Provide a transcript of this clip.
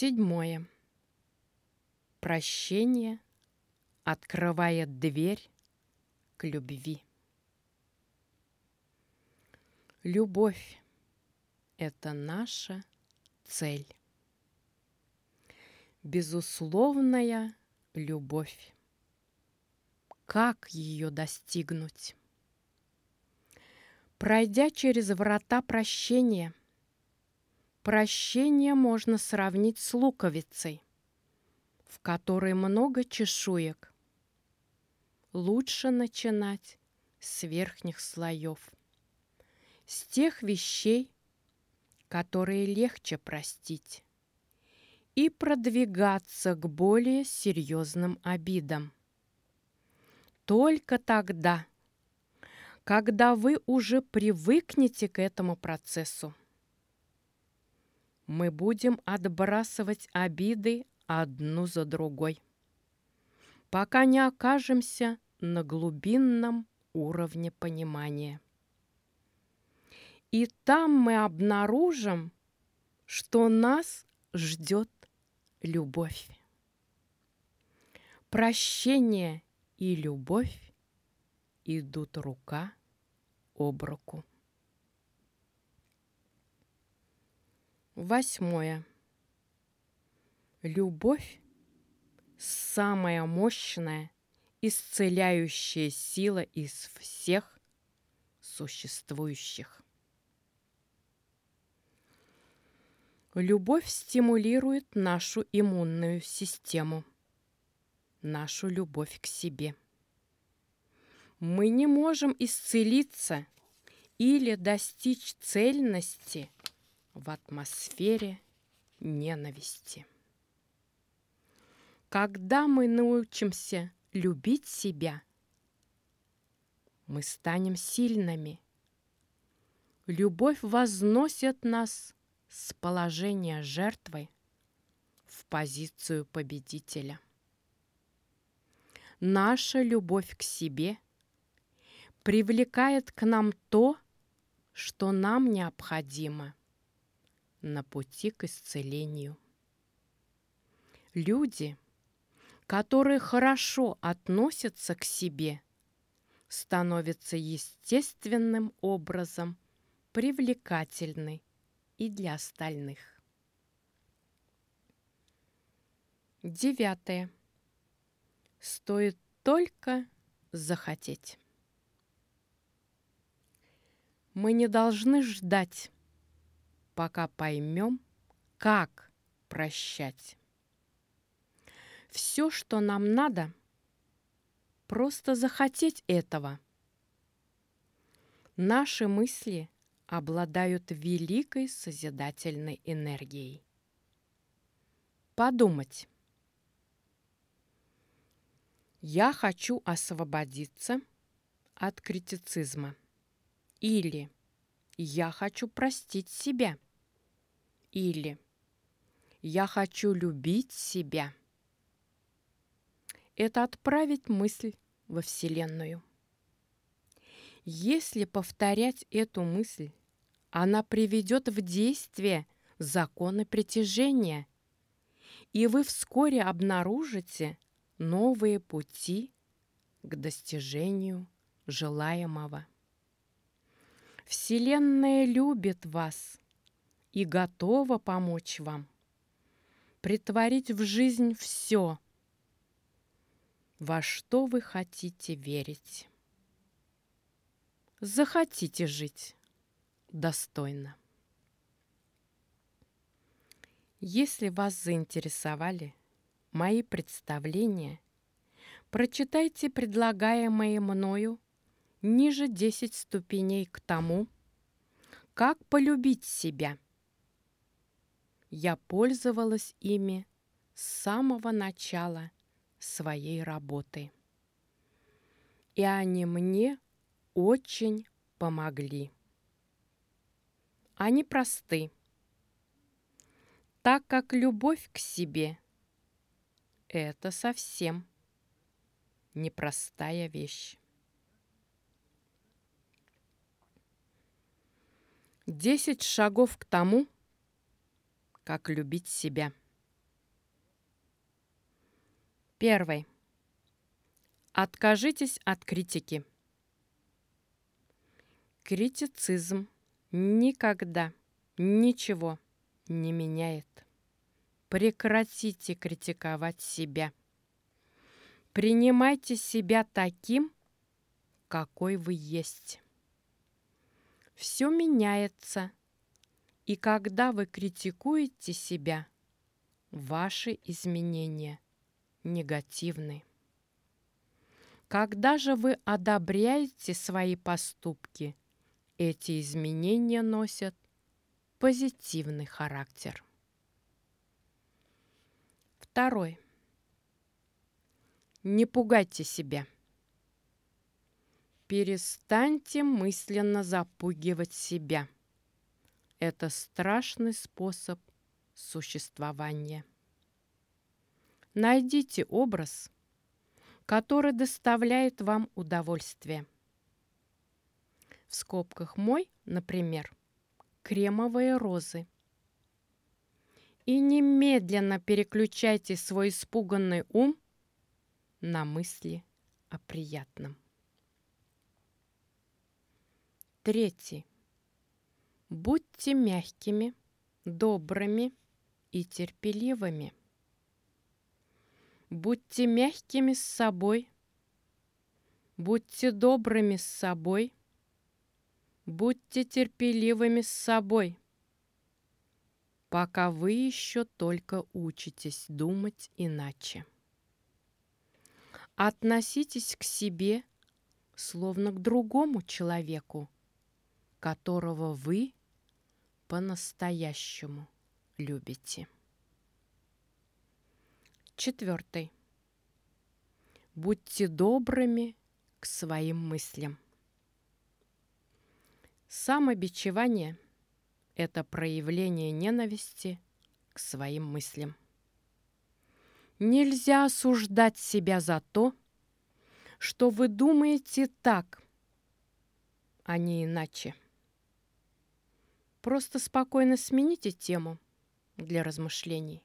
Седьмое. Прощение открывает дверь к любви. Любовь – это наша цель. Безусловная любовь. Как ее достигнуть? Пройдя через врата прощения, прощение можно сравнить с луковицей, в которой много чешуек. Лучше начинать с верхних слоев, с тех вещей, которые легче простить, и продвигаться к более серьезным обидам. Только тогда, когда вы уже привыкнете к этому процессу, мы будем отбрасывать обиды одну за другой, пока не окажемся на глубинном уровне понимания. И там мы обнаружим, что нас ждет любовь. Прощение и любовь идут рука об руку. Восьмое. Любовь – самая мощная, исцеляющая сила из всех существующих. Любовь стимулирует нашу иммунную систему, нашу любовь к себе. Мы не можем исцелиться или достичь цельности в атмосфере ненависти. Когда мы научимся любить себя, мы станем сильными. Любовь возносит нас с положения жертвы в позицию победителя. Наша любовь к себе привлекает к нам то, что нам необходимо на пути к исцелению. Люди, которые хорошо относятся к себе, становятся естественным образом привлекательны и для остальных. Девятое. Стоит только захотеть. Мы не должны ждать, пока поймем, как прощать. Все, что нам надо, просто захотеть этого. Наши мысли обладают великой созидательной энергией. Подумать. Я хочу освободиться от критицизма. Или я хочу простить себя. Или я хочу любить себя. Это отправить мысль во Вселенную. Если повторять эту мысль она приведет в действие законы притяжения, и вы вскоре обнаружите новые пути к достижению желаемого. Вселенная любит вас и готова помочь вам притворить в жизнь все, во что вы хотите верить. Захотите жить достойно. Если вас заинтересовали мои представления, прочитайте предлагаемые мною ниже 10 ступеней к тому, как полюбить себя. Я пользовалась ими с самого начала своей работы. И они мне очень помогли. Они просты, так как любовь к себе – это совсем непростая вещь. Десять шагов к тому, как любить себя. Первый. Откажитесь от критики. Критицизм никогда ничего не меняет. Прекратите критиковать себя. Принимайте себя таким, какой вы есть. Все меняется, и когда вы критикуете себя, ваши изменения негативны. Когда же вы одобряете свои поступки, эти изменения носят позитивный характер. Второй. Не пугайте себя. Перестаньте мысленно запугивать себя. Это страшный способ существования. Найдите образ, который доставляет вам удовольствие. В скобках «мой», например, кремовые розы. И немедленно переключайте свой испуганный ум на мысли о приятном. Третий. Будьте мягкими, добрыми и терпеливыми. Будьте мягкими с собой, будьте добрыми с собой, будьте терпеливыми с собой, пока вы еще только учитесь думать иначе. Относитесь к себе словно к другому человеку, которого вы по-настоящему любите. Четвертый. Будьте добрыми к своим мыслям. Самобичевание – это проявление ненависти к своим мыслям. Нельзя осуждать себя за то, что вы думаете так, а не иначе. Просто спокойно смените тему для размышлений.